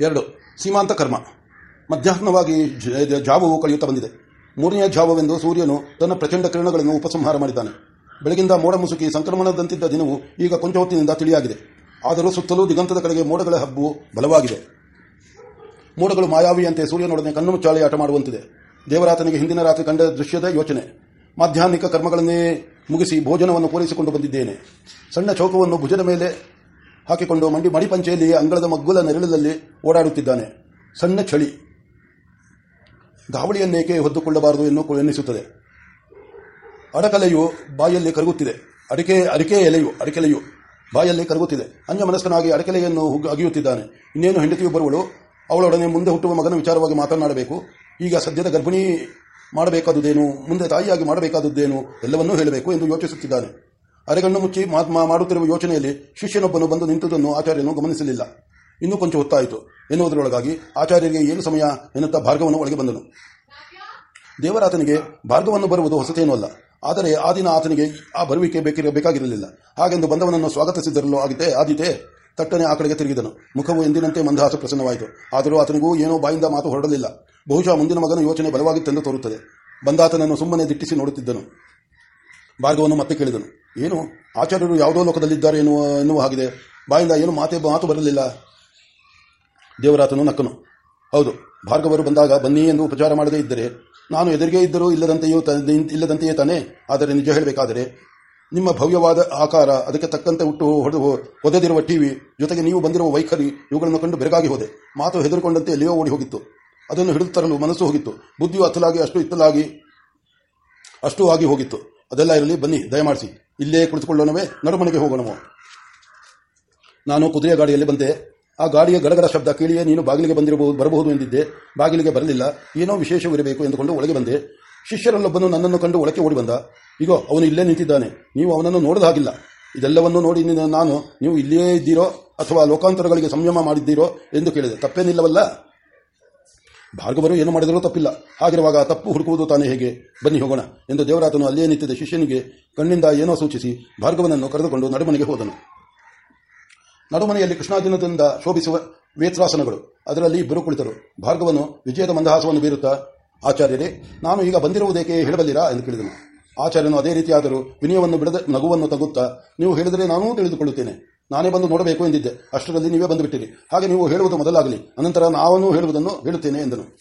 ಎರಡು. ಸೀಮಾಂತ ಕರ್ಮ. ಮಧ್ಯಾಹ್ನವಾಗಿ ಜಾವವು ಕಳೆಯುತ್ತಾ ಬಂದಿದೆ. ಮೂರನೆಯ ಜಾವವೆಂದು ಸೂರ್ಯನು ತನ್ನ ಪ್ರಚಂಡ ಕಿರಣಗಳನ್ನು ಉಪಸಂಹಾರ ಮಾಡಿದ್ದಾನೆ. ಬೆಳಗಿಂದ ಮೋಡ ಮುಸುಕಿ ಸಂಕ್ರಮಣದಂತಿದ್ದ ದಿನವು ಈಗ ಕೊಂಚ ಹೊತ್ತಿನಿಂದ ತಿಳಿಯಾಗಿದೆ. ಆದರೂ ಸುತ್ತಲೂ ದಿಗಂತದ ಕಡೆಗೆ ಮೋಡಗಳ ಹಬ್ಬು ಬಲವಾಗಿದೆ. ಮೋಡಗಳು ಮಾಯಾವಿಯಂತೆ ಸೂರ್ಯನೊಡನೆ ಕಣ್ಣು ಮುಚ್ಚಾಳೆ ಆಟ ಮಾಡುವಂತಿದೆ. ದೇವರಾತನಿಗೆ ಹಿಂದಿನ ರಾತ್ರಿ ಕಂಡ ದೃಶ್ಯದ ಯೋಚನೆ. ಮಾಧ್ಯಾಹ್ನಿಕ ಕರ್ಮಗಳನ್ನೇ ಮುಗಿಸಿ ಭೋಜನವನ್ನು ಪೂರೈಸಿಕೊಂಡು ಬಂದಿದ್ದೇನೆ. ಸಣ್ಣ ಚೌಕವನ್ನು ಭುಜದ ಮೇಲೆ ಹಾಕಿಕೊಂಡು ಮಂಡಿ ಮಡಿಪಂಚೆಯಲ್ಲಿ ಅಂಗಳದ ಮಗ್ಗುಲ ನೆರಳಲ್ಲಿ ಓಡಾಡುತ್ತಿದ್ದಾನೆ. ಸಣ್ಣ ಚಳಿ. ಧಾವಳಿಯನ್ನೇಕೆ ಹೊದ್ದುಕೊಳ್ಳಬಾರದು ಎನ್ನು ಎನ್ನಿಸುತ್ತದೆ. ಅಡಕಲೆಯು ಬಾಯಲ್ಲಿ ಕರಗುತ್ತಿದೆ. ಅಡಿಕೆ ಅಡಿಕೆ ಎಲೆಯು, ಅಡಕೆಲೆಯು ಬಾಯಲ್ಲಿ ಕರಗುತ್ತಿದೆ. ಅನ್ಯಮನಸ್ಕನಾಗಿ ಮನಸ್ಕನಾಗಿ ಅಡಕೆಲೆಯನ್ನು ಅಗಿಯುತ್ತಿದ್ದಾನೆ. ಇನ್ನೇನು ಹೆಂಡತಿಯು ಬರುವಳು ಅವಳೊಡನೆ ಮುಂದೆ ಹುಟ್ಟುವ ಮಗನ ವಿಚಾರವಾಗಿ ಮಾತನಾಡಬೇಕು. ಈಗ ಸದ್ಯದ ಗರ್ಭಿಣಿ ಮಾಡಬೇಕಾದುದೇನು ಮುಂದೆ ತಾಯಿಯಾಗಿ ಮಾಡಬೇಕಾದುದೇನು ಎಲ್ಲವನ್ನೂ ಹೇಳಬೇಕು ಎಂದು ಯೋಚಿಸುತ್ತಿದ್ದಾನೆ. ಅರೆಗಣ್ಣು ಮುಚ್ಚಿ ಮಾಡುತ್ತಿರುವ ಯೋಚನೆಯಲ್ಲಿ ಶಿಷ್ಯನೊಬ್ಬನು ಬಂದು ನಿಂತುದನ್ನು ಆಚಾರ್ಯನು ಗಮನಿಸಲಿಲ್ಲ. ಇನ್ನೂ ಕೊಂಚ ಹೊತ್ತಾಯಿತು. ಎನ್ನುವುದರೊಳಗಾಗಿ ಆಚಾರ್ಯರಿಗೆ ಏನು ಸಮಯ ಎನ್ನುತ್ತಾ ಭಾರ್ಗವನ್ನು ಒಳಗೆ ಬಂದನು. ದೇವರಾತನಿಗೆ ಭಾರ್ಗವನ್ನು ಬರುವುದು ಹೊಸತೇನೂ ಅಲ್ಲ. ಆದರೆ ಆ ದಿನ ಆತನಿಗೆ ಆ ಬರುವಿಕೆ ಬೇಕಾಗಿರಲಿಲ್ಲ. ಹಾಗೆಂದು ಬಂದವನನ್ನು ಸ್ವಾಗತಿಸಿದರಲ್ಲೋ ಆಗಿದೆ ಆದಿತೆ ತಟ್ಟನೆ ಆ ಕಡೆಗೆ ತಿರುಗಿದನು. ಮುಖವು ಎಂದಿನಂತೆ ಮಂದಹಾಸ ಪ್ರಸನ್ನವಾಯಿತು. ಆದರೂ ಆತನಿಗೂ ಏನೋ ಬಾಯಿಂದ ಮಾತು ಹೊರಡಲಿಲ್ಲ. ಬಹುಶಃ ಮುಂದಿನ ಮಗನ ಯೋಚನೆ ಬಲವಾಗಿತ್ತೆಂದು ತೋರುತ್ತದೆ. ಬಂದಾತನನ್ನು ಸುಮ್ಮನೆ ದಿಟ್ಟಿಸಿ ನೋಡುತ್ತಿದ್ದನು. ಭಾರ್ಗವನ್ನು ಮತ್ತೆ ಕೇಳಿದನು. ಏನು? ಆಚಾರ್ಯರು ಯಾವುದೋ ಲೋಕದಲ್ಲಿದ್ದಾರೆ ಎನ್ನುವ ಎನ್ನುವ ಹಾಗಿದೆ. ಬಾಯಿಂದ ಏನು ಮಾತೆ ಮಾತು ಬರಲಿಲ್ಲ. ದೇವರಾತನು ನಕ್ಕನು. ಹೌದು, ಭಾರ್ಗವರು ಬಂದಾಗ ಬನ್ನಿ ಎಂದು ಉಪಚಾರ ಮಾಡದೇ ಇದ್ದರೆ, ನಾನು ಎದುರಿಗೆ ಇದ್ದರೂ ಇಲ್ಲದಂತೆಯೂ ಇಲ್ಲದಂತೆಯೇ ತಾನೇ? ಆದರೆ ನಿಜ ಹೇಳಬೇಕಾದರೆ, ನಿಮ್ಮ ಭವ್ಯವಾದ ಆಕಾರ, ಅದಕ್ಕೆ ತಕ್ಕಂತೆ ಹುಟ್ಟು ಹೊಡೆದು ಒದೆದಿರುವ ಟಿವಿ, ಜೊತೆಗೆ ನೀವು ಬಂದಿರುವ ವೈಖರಿ, ಇವುಗಳನ್ನು ಕಂಡು ಬೆರಗಾಗಿ ಹೋದೆ. ಮಾತು ಹೆದರಿಕೊಂಡಂತೆ ಎಲ್ಲಿಯೋ ಓಡಿ ಹೋಗಿತ್ತು ಅದನ್ನು ಹಿಡಿದು ತರಲು ಮನಸ್ಸು ಹೋಗಿತ್ತು. ಬುದ್ಧಿಯು ಅತ್ತಲಾಗಿ ಅಷ್ಟು ಇತ್ತಲಾಗಿ ಅಷ್ಟು ಆಗಿ ಹೋಗಿತ್ತು. ಅದೆಲ್ಲ ಇರಲಿ, ಬನ್ನಿ, ದಯಮಾಡಿಸಿ. ಇಲ್ಲೇ ಕುಳಿತುಕೊಳ್ಳೋಣವೇ, ನಡುಮನೆಗೆ ಹೋಗೋಣವೋ. ನಾನು ಕುದುರೆಯ ಗಾಡಿಯಲ್ಲಿ ಬಂದೆ. ಆ ಗಾಡಿಯ ಗಡಗಡ ಶಬ್ದ ಕೇಳಿಯೇ ನೀನು ಬಾಗಿಲಿಗೆ ಬಂದಿರಬಹುದು, ಬರಬಹುದು ಎಂದಿದ್ದೆ. ಬಾಗಿಲಿಗೆ ಬರಲಿಲ್ಲ. ಏನೋ ವಿಶೇಷವಿರಬೇಕು ಎಂದುಕೊಂಡು ಒಳಗೆ ಬಂದೆ. ಶಿಷ್ಯರಲ್ಲೊಬ್ಬನು ನನ್ನನ್ನು ಕಂಡು ಒಳಕ್ಕೆ ಓಡಿ ಬಂದ. ಇಗೋ, ಅವನು ಇಲ್ಲೇ ನಿಂತಿದ್ದಾನೆ. ನೀವು ಅವನನ್ನು ನೋಡದ ಹಾಗಿಲ್ಲ. ಇದೆಲ್ಲವನ್ನು ನೋಡಿ ನಾನು, ನೀವು ಇಲ್ಲಿಯೇ ಇದ್ದೀರೋ ಅಥವಾ ಲೋಕಾಂತರಗಳಿಗೆ ಸಂಯಮ ಮಾಡಿದ್ದೀರೋ ಎಂದು ಕೇಳಿದೆ. ತಪ್ಪೇನಿಲ್ಲವಲ್ಲ? ಭಾರ್ಗವರು ಏನು ಮಾಡಿದರೂ ತಪ್ಪಿಲ್ಲ. ಹಾಗಿರುವಾಗ ತಪ್ಪು ಹುಡುಕುವುದು ತಾನೇ ಹೇಗೆ? ಬನ್ನಿ ಹೋಗೋಣ. ಎಂದು ದೇವರಾತನು ಅಲ್ಲಿಯೇ ನಿಂತಿದ್ದ ಶಿಷ್ಯನಿಗೆ ಕಣ್ಣಿಂದ ಏನೋ ಸೂಚಿಸಿ ಭಾರ್ಗವನನ್ನು ಕರೆದುಕೊಂಡು ನಡುಮನೆಗೆ ಹೋದನು. ನಡುಮನೆಯಲ್ಲಿ ಕೃಷ್ಣಾರ್ಜುನದಿಂದ ಶೋಭಿಸುವ ವೇತ್ರಾಸನಗಳು. ಅದರಲ್ಲಿ ಇಬ್ಬರು ಕುಳಿತರು. ಭಾರ್ಗವನು ವಿಜಯದ ಮಂದಹಾಸವನ್ನು ಬೀರುತ್ತಾ, ಆಚಾರ್ಯರೇ, ನಾನು ಈಗ ಬಂದಿರುವುದೇಕೆ ಹೇಳಬಲ್ಲಿರಾ? ಎಂದು ಕೇಳಿದನು. ಆಚಾರ್ಯನು ಅದೇ ರೀತಿಯಾದರೂ ವಿನಯವನ್ನು ಬಿಡದ ನಗುವನ್ನು ತಗುತ್ತಾ, ನೀವು ಹೇಳಿದರೆ ನಾನೂ ತಿಳಿದುಕೊಳ್ಳುತ್ತೇನೆ. ನಾನೇ ಬಂದು ನೋಡಬೇಕು ಎಂದಿದ್ದೆ. ಅಷ್ಟರಲ್ಲಿ ನೀವೇ ಬಂದುಬಿಟ್ಟಿರಿ. ಹಾಗೆ ನೀವು ಹೇಳುವುದು ಮೊದಲಾಗಲಿ. ಅನಂತರ ನಾನು ಹೇಳುವುದನ್ನು ಹೇಳುತ್ತೇನೆ ಎಂದನು.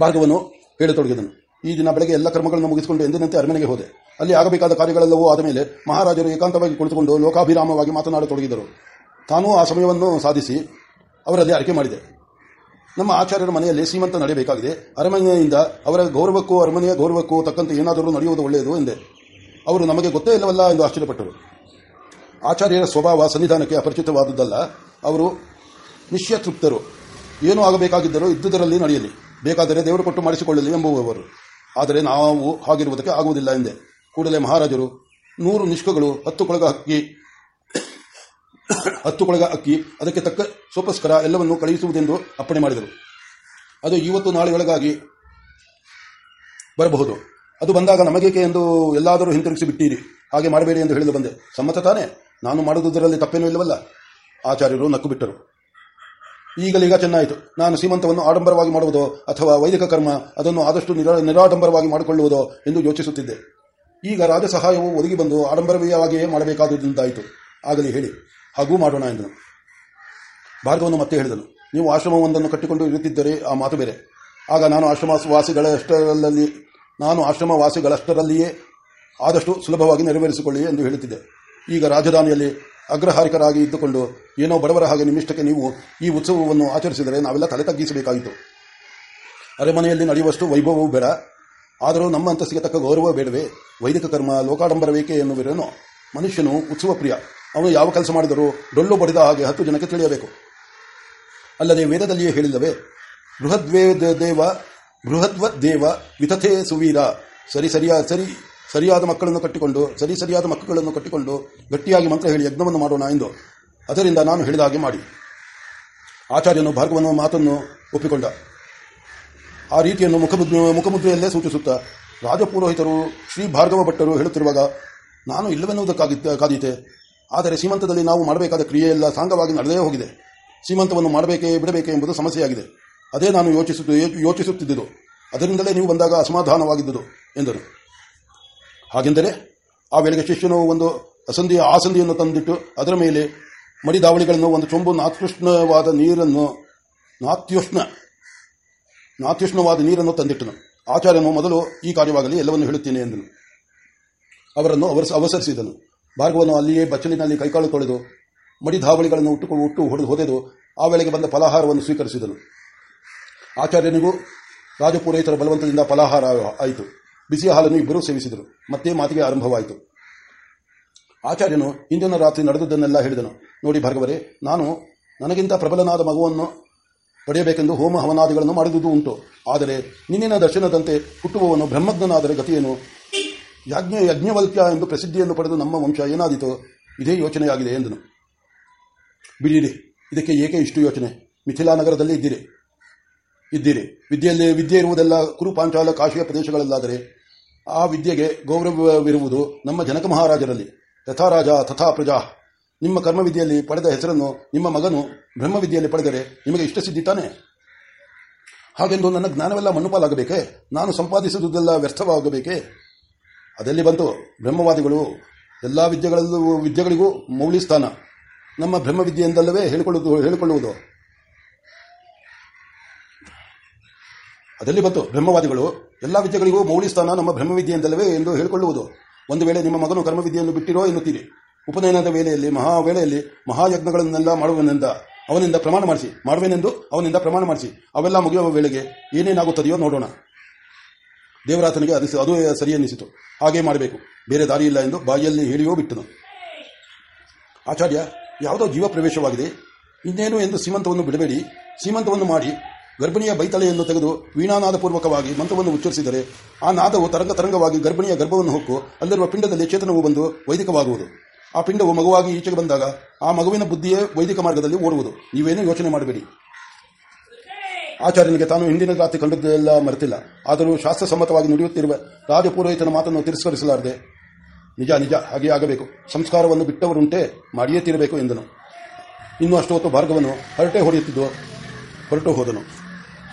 ಭಾರ್ಗವನು ಹೇಳತೊಡಗಿದನು. ಈ ದಿನ ಬೆಳಗ್ಗೆ ಎಲ್ಲ ಕ್ರಮಗಳನ್ನು ಮುಗಿಸಿಕೊಂಡು ಎಂದಿನಂತೆ ಅರಮನೆಗೆ ಹೋದೆ. ಅಲ್ಲಿ ಆಗಬೇಕಾದ ಕಾರ್ಯಗಳೆಲ್ಲವೂ ಆದ ಮೇಲೆ ಮಹಾರಾಜರು ಏಕಾಂತವಾಗಿ ಕುಳಿತುಕೊಂಡು ಲೋಕಾಭಿರಾಮವಾಗಿ ಮಾತನಾಡತೊಡಗಿದರು. ತಾನೂ ಆ ಸಮಯವನ್ನು ಸಾಧಿಸಿ ಅವರಲ್ಲಿ ಆಯ್ಕೆ ಮಾಡಿದೆ. ನಮ್ಮ ಆಚಾರ್ಯರ ಮನೆಯಲ್ಲಿ ಸೀಮಂತ ನಡೆಯಬೇಕಾಗಿದೆ. ಅರಮನೆಯಿಂದ ಅವರ ಗೌರವಕ್ಕೂ ಅರಮನೆಯ ಗೌರವಕ್ಕೂ ತಕ್ಕಂತೆ ಏನಾದರೂ ನಡೆಯುವುದು ಒಳ್ಳೆಯದು ಎಂದೆ. ಅವರು ನಮಗೆ ಗೊತ್ತೇ ಇಲ್ಲವಲ್ಲ ಎಂದು ಆಶ್ಚರ್ಯಪಟ್ಟರು. ಆಚಾರ್ಯರ ಸ್ವಭಾವ ಸನ್ನಿಧಾನಕ್ಕೆ ಅಪರಿಚಿತವಾದದ್ದಲ್ಲ, ಅವರು ನಿಶ್ಯತೃಪ್ತರು ಏನು ಆಗಬೇಕಾಗಿದ್ದರೂ ಇದ್ದುದರಲ್ಲಿ ನಡೆಯಲಿ. ಬೇಕಾದರೆ ದೇವರು ಕೊಟ್ಟು ಮಾಡಿಸಿಕೊಳ್ಳಲಿ ಎಂಬುವವರು. ಆದರೆ ನಾವು ಹಾಗಿರುವುದಕ್ಕೆ ಆಗುವುದಿಲ್ಲ ಎಂದೆ. ಕೂಡಲೇ ಮಹಾರಾಜರು, ನೂರು ನಿಷ್ಕಗಳು, ಹತ್ತು ಕೊಳಗ ಅಕ್ಕಿ, ಹತ್ತು ಕೊಳಗ ಅಕ್ಕಿ, ಅದಕ್ಕೆ ತಕ್ಕ ಸೋಪಸ್ಕರ ಎಲ್ಲವನ್ನು ಕಳುಹಿಸುವುದೆಂದು ಅಪ್ಪಣೆ ಮಾಡಿದರು. ಅದು ಇವತ್ತು ನಾಳೆಯೊಳಗಾಗಿ ಬರಬಹುದು. ಅದು ಬಂದಾಗ ನಮಗೇಕೆ ಎಂದು ಎಲ್ಲಾದರೂ ಹಿಂತಿರುಗಿಸಿ ಬಿಟ್ಟೀರಿ ಹಾಗೆ ಮಾಡಬೇಡಿ ಎಂದು ಹೇಳಿದು ಬಂದೆ. ಸಮ್ಮತ ತಾನೇ? ನಾನು ಮಾಡುವುದರಲ್ಲಿ ತಪ್ಪೇನೂ ಇಲ್ಲವಲ್ಲ? ಆಚಾರ್ಯರು ನಕ್ಕು ಬಿಟ್ಟರು ಈಗಲೀಗ ಚೆನ್ನಾಯಿತು. ನಾನು ಸೀಮಂತವನ್ನು ಆಡಂಬರವಾಗಿ ಮಾಡುವುದೋ ಅಥವಾ ವೈದಿಕ ಕರ್ಮ ಅದನ್ನು ಆದಷ್ಟು ನಿರ ನಿರಾಡಂಬರವಾಗಿ ಮಾಡಿಕೊಳ್ಳುವುದೋ ಎಂದು ಯೋಚಿಸುತ್ತಿದ್ದೆ. ಈಗ ರಾಜ ಸಹಾಯವು ಒದಗಿ ಬಂದು ಆಡಂಬರವಾಗಿಯೇ ಮಾಡಬೇಕಾದುದಾಯಿತು ಆಗಲಿ ಹೇಳಿ. ಹಾಗೂ ಮಾಡೋಣ ಎಂದನು. ಭಾರತವನ್ನು ಮತ್ತೆ ಹೇಳಿದನು. ನೀವು ಆಶ್ರಮವೊಂದನ್ನು ಕಟ್ಟಿಕೊಂಡು ಇರುತ್ತಿದ್ದರೆ ಆ ಮಾತು ಬೇರೆ. ಆಗ ನಾನು ಆಶ್ರಮ ವಾಸಿಗಳಷ್ಟರಲ್ಲಿ ನಾನು ಆಶ್ರಮ ವಾಸಿಗಳಷ್ಟರಲ್ಲಿಯೇ ಆದಷ್ಟು ಸುಲಭವಾಗಿ ನೆರವೇರಿಸಿಕೊಳ್ಳಿ ಎಂದು ಹೇಳುತ್ತಿದ್ದೆ. ಈಗ ರಾಜಧಾನಿಯಲ್ಲಿ ಅಗ್ರಹಾರಿಕರಾಗಿ ಇದ್ದುಕೊಂಡು ಏನೋ ಬಡವರ ಹಾಗೆ ನಿಮ್ಮಿಷ್ಟಕ್ಕೆ ನೀವು ಈ ಉತ್ಸವವನ್ನು ಆಚರಿಸಿದರೆ ನಾವೆಲ್ಲ ತಲೆ ತಗ್ಗಿಸಬೇಕಾಯಿತು. ಅರೆಮನೆಯಲ್ಲಿ ನಡೆಯುವಷ್ಟು ವೈಭವವೂ ಬೇಡ. ಆದರೂ ನಮ್ಮ ಅಂತಸ್ತಿಗೆ ತಕ್ಕ ಗೌರವ ಬೇಡವೇ? ವೈದಿಕ ಕರ್ಮ, ಲೋಕಾಡಂಬರವೇಕೆ ಎನ್ನುವರೇನೋ ಮನುಷ್ಯನು ಉತ್ಸವ ಪ್ರಿಯ ಅವನು ಯಾವ ಕೆಲಸ ಮಾಡಿದರೂ ಡೊಳ್ಳು ಬಡಿದ ಹಾಗೆ ಹತ್ತು ಜನಕ್ಕೆ ತಿಳಿಯಬೇಕು. ಅಲ್ಲದೆ ವೇದದಲ್ಲಿಯೇ ಹೇಳಿಲ್ಲವೇ? ಬೃಹದ್ವೇದ ದೇವ, ಬೃಹದ್ವ ದೇವ ವಿತಥೇ ಸುವೀರ. ಸರಿ ಸರಿಯ, ಸರಿ. ಸರಿಯಾದ ಮಕ್ಕಳನ್ನು ಕಟ್ಟಿಕೊಂಡು, ಸರಿ ಸರಿಯಾದ ಮಕ್ಕಳನ್ನು ಕಟ್ಟಿಕೊಂಡು ಗಟ್ಟಿಯಾಗಿ ಮಂತ್ರ ಹೇಳಿ ಯಜ್ಞವನ್ನು ಮಾಡೋಣ ಎಂದು ಅದರಿಂದ ನಾನು ಹೇಳಿದ ಹಾಗೆ ಮಾಡಿ. ಆಚಾರ್ಯನು ಭಾರ್ಗವನ ಮಾತನ್ನು ಒಪ್ಪಿಕೊಂಡ. ಆ ರೀತಿಯನ್ನು ಮುಖಮುದ್ರ ಮುಖಮುದ್ರೆಯಲ್ಲೇ ಸೂಚಿಸುತ್ತಾ ರಾಜಪುರೋಹಿತರು, ಶ್ರೀ ಭಾರ್ಗವ ಭಟ್ಟರು ಹೇಳುತ್ತಿರುವಾಗ, ನಾನು ಇಲ್ಲವೆನ್ನುವುದಕ್ಕಾಗಿದ್ದ, ಕಾದೀತೆ. ಆದರೆ ಸೀಮಂತದಲ್ಲಿ ನಾವು ಮಾಡಬೇಕಾದ ಕ್ರಿಯೆಯೆಲ್ಲ ಸಾಂಗವಾಗಿ ನಡೆದೇ ಹೋಗಿದೆ. ಸೀಮಂತವನ್ನು ಮಾಡಬೇಕೇ, ಬಿಡಬೇಕೇ ಎಂಬುದು ಸಮಸ್ಯೆಯಾಗಿದೆ. ಅದೇ ನಾನು ಯೋಚಿಸುತ್ತ, ಯೋಚಿಸುತ್ತಿದ್ದುದು. ಅದರಿಂದಲೇ ನೀವು ಬಂದಾಗ ಅಸಮಾಧಾನವಾಗಿದ್ದುದು, ಎಂದರು. ಹಾಗೆಂದರೆ ಆ ವೇಳೆಗೆ ಶಿಷ್ಯನು ಒಂದು ಅಸಂಧಿಯ ಆಸಂದಿಯನ್ನು ತಂದಿಟ್ಟು ಅದರ ಮೇಲೆ ಮಡಿದಾವಳಿಗಳನ್ನು, ಒಂದು ಚೊಂಬು ನಾತ್ಯುಷ್ಣವಾದ ನೀರನ್ನು, ನಾತ್ಯುಷ್ಣ, ನಾತ್ಯುಷ್ಣವಾದ ನೀರನ್ನು ತಂದಿಟ್ಟನು. ಆಚಾರ್ಯನು ಮೊದಲು ಈ ಕಾರ್ಯವಾಗಲಿ, ಎಲ್ಲವನ್ನು ಹೇಳುತ್ತೇನೆ ಎಂದನು. ಅವರನ್ನು ಅವರ ಅವಸರಿಸಿದನು. ಭಾರ್ಗವನು ಅಲ್ಲಿಯೇ ಬಚ್ಚಲಿನಲ್ಲಿ ಕೈಕಾಲು ತೊಳೆದು ಮಡಿಧಾವಳಿಗಳನ್ನು ಉಟ್ಟು ಉಟ್ಟು ಹೊಡೆದು ಹೊದೆದು ಆ ವೇಳೆಗೆ ಬಂದ ಫಲಾಹಾರವನ್ನು ಸ್ವೀಕರಿಸಿದನು. ಆಚಾರ್ಯನಿಗೂ ರಾಜಪುರೋಹಿತರ ಬಲವಂತದಿಂದ ಫಲಾಹಾರ ಆಯಿತು. ಬಿಸಿಯ ಹಾಲನ್ನು ಇಬ್ಬರೂ ಸೇವಿಸಿದರು. ಮತ್ತೆ ಮಾತಿಗೆ ಆರಂಭವಾಯಿತು. ಆಚಾರ್ಯನು ಇಂದಿನ ರಾತ್ರಿ ನಡೆದದ್ದನ್ನೆಲ್ಲ ಹೇಳಿದನು. ನೋಡಿ ಭಾರ್ಗವರೇ, ನಾನು ನನಗಿಂತ ಪ್ರಬಲನಾದ ಮಗುವನ್ನು ಪಡೆಯಬೇಕೆಂದು ಹೋಮ ಹವನಾದಿಗಳನ್ನು ಮಾಡಿದುದು ಉಂಟು. ಆದರೆ ನಿನ್ನಿನ ದರ್ಶನದಂತೆ ಹುಟ್ಟುವವನು ಬ್ರಹ್ಮಜ್ಞನಾದರೆ ಗತಿಯೇನು? ಯಾಜ್ಞ ಯಜ್ಞವಲ್ಕ್ಯ ಎಂದು ಪ್ರಸಿದ್ಧಿಯನ್ನು ಪಡೆದು ನಮ್ಮ ವಂಶ ಏನಾದೀತೋ ಇದೇ ಯೋಚನೆಯಾಗಿದೆ ಎಂದನು. ಬಿಡಿರಿ ಇದಕ್ಕೆ ಏಕೆ ಇಷ್ಟು ಯೋಚನೆ? ಮಿಥಿಲಾ ನಗರದಲ್ಲಿ ಇದ್ದೀರಿ. ಇದ್ದೀರಿ. ವಿದ್ಯೆಯಲ್ಲಿ ವಿದ್ಯೆ ಇರುವುದೆಲ್ಲ ಕುರುಪಾಂಚಾಲ ಕಾಶಿಯ ಪ್ರದೇಶಗಳಲ್ಲಾದರೆ ಆ ವಿದ್ಯೆಗೆ ಗೌರವವಿರುವುದು ನಮ್ಮ ಜನಕ ಮಹಾರಾಜರಲ್ಲಿ. ಯಥಾರಾಜ ತಥಾ ಪ್ರಜಾ. ನಿಮ್ಮ ಕರ್ಮವಿದ್ಯೆಯಲ್ಲಿ ಪಡೆದ ಹೆಸರನ್ನು, ನಿಮ್ಮ ಮಗನು ಬ್ರಹ್ಮವಿದ್ಯೆಯಲ್ಲಿ ಪಡೆದರೆ ನಿಮಗೆ ಇಷ್ಟ ಸಿದ್ಧಿ ತಾನೆ? ಹಾಗೆಂದು ನನ್ನ ಜ್ಞಾನವೆಲ್ಲ ಮಣ್ಣುಪಾಲಾಗಬೇಕೇ? ನಾನು ಸಂಪಾದಿಸುವುದೆಲ್ಲ ವ್ಯರ್ಥವಾಗಬೇಕೇ? ಅದೆಲ್ಲಿ ಬಂತು? ಬ್ರಹ್ಮವಾದಿಗಳು ಎಲ್ಲ ವಿದ್ಯೆಗಳಲ್ಲೂ, ವಿದ್ಯೆಗಳಿಗೂ ಮೌಲ್ಯ ಸ್ಥಾನ ನಮ್ಮ ಬ್ರಹ್ಮವಿದ್ಯೆಯಿಂದಲ್ಲವೇ ಹೇಳಿಕೊಳ್ಳುವುದು ಹೇಳಿಕೊಳ್ಳುವುದು? ಅದೆಲ್ಲಿ ಬಂತು. ಬ್ರಹ್ಮವಾದಿಗಳು, ಎಲ್ಲ ವಿದ್ಯೆಗಳಿಗೂ ಮೌಲ್ಯ ಸ್ಥಾನ ನಮ್ಮ ಬ್ರಹ್ಮವಿದ್ಯೆಯಿಂದಲವೇ ಎಂದು ಹೇಳಿಕೊಳ್ಳುವುದು. ಒಂದು ವೇಳೆ ನಿಮ್ಮ ಮಗನು ಕರ್ಮವಿದ್ಯೆಯನ್ನು ಬಿಟ್ಟಿರೋ ಎನ್ನುತ್ತೀರಿ. ಉಪನಯನದ ವೇಳೆಯಲ್ಲಿ, ಮಹಾ ವೇಳೆಯಲ್ಲಿ ಮಹಾಯಜ್ಞಗಳನ್ನೆಲ್ಲ ಮಾಡುವನೆಂದ ಅವನಿಂದ ಪ್ರಮಾಣ ಮಾಡಿಸಿ. ಮಾಡುವೆನೆಂದು ಅವನಿಂದ ಪ್ರಮಾಣ ಮಾಡಿಸಿ. ಅವೆಲ್ಲ ಮುಗಿಯುವ ವೇಳೆಗೆ ಏನೇನಾಗುತ್ತದೆಯೋ ನೋಡೋಣ. ದೇವರಾತನಿಗೆ ಅದು ಅದು ಸರಿ ಅನ್ನಿಸಿತು ಹಾಗೆ ಮಾಡಬೇಕು. ಬೇರೆ ದಾರಿ ಇಲ್ಲ ಎಂದು ಬಾಯಿಯಲ್ಲಿ ಹೇಳಿಯೋ ಬಿಟ್ಟನು. ಆಚಾರ್ಯ, ಯಾವುದೋ ಜೀವ ಪ್ರವೇಶವಾಗಿದೆ ಇನ್ನೇನು ಎಂದು ಸೀಮಂತವನ್ನು ಬಿಡಬೇಡಿ. ಸೀಮಂತವನ್ನು ಮಾಡಿ ಗರ್ಭಿಣಿಯ ಬೈತಲೆಯನ್ನು ತೆಗೆದು ವೀಣಾನಾದಪೂರ್ವಕವಾಗಿ ಮಂತ್ರವನ್ನು ಉಚ್ಚರಿಸಿದರೆ ಆ ನಾದವು ತರಂಗ ತರಂಗವಾಗಿ ಗರ್ಭಿಣಿಯ ಗರ್ಭವನ್ನು ಹೊಕ್ಕು, ಅಲ್ಲಿರುವ ಪಿಂಡದಲ್ಲಿ ಚೇತನವು ಬಂದು ವೈದಿಕವಾಗುವುದು. ಆ ಪಿಂಡವು ಮಗುವಾಗಿ ಈಚೆಗೆ ಬಂದಾಗ ಆ ಮಗುವಿನ ಬುದ್ಧಿಯೇ ವೈದಿಕ ಮಾರ್ಗದಲ್ಲಿ ಓಡುವುದು. ನೀವೇನು ಯೋಚನೆ ಮಾಡಬೇಡಿ. ಆಚಾರ್ಯನಿಗೆ ತಾನು ಹಿಂದಿನ ರಾತ್ರಿ ಕಂಡದ್ದೆಲ್ಲ ಮರೆತಿಲ್ಲ. ಆದರೂ ಶಾಸ್ತ್ರಸಮ್ಮತವಾಗಿ ನುಡಿಯುತ್ತಿರುವ ರಾಜಪುರೋಹಿತನ ಮಾತನ್ನು ತಿರಸ್ಕರಿಸಲಾರದೆ, ನಿಜ ನಿಜ ಹಾಗೆ ಆಗಬೇಕು. ಸಂಸ್ಕಾರವನ್ನು ಬಿಟ್ಟವರುಂಟೆ ಮಾಡಿಯೇ ತೀರಬೇಕು ಎಂದನು. ಇನ್ನು ಅಷ್ಟು ಹೊತ್ತು ಭಾರ್ಗವನ್ನು ಹರಟೆ ಹೊಡೆಯುತ್ತಿದ್ದು ಹೊರಟು ಹೋದನು.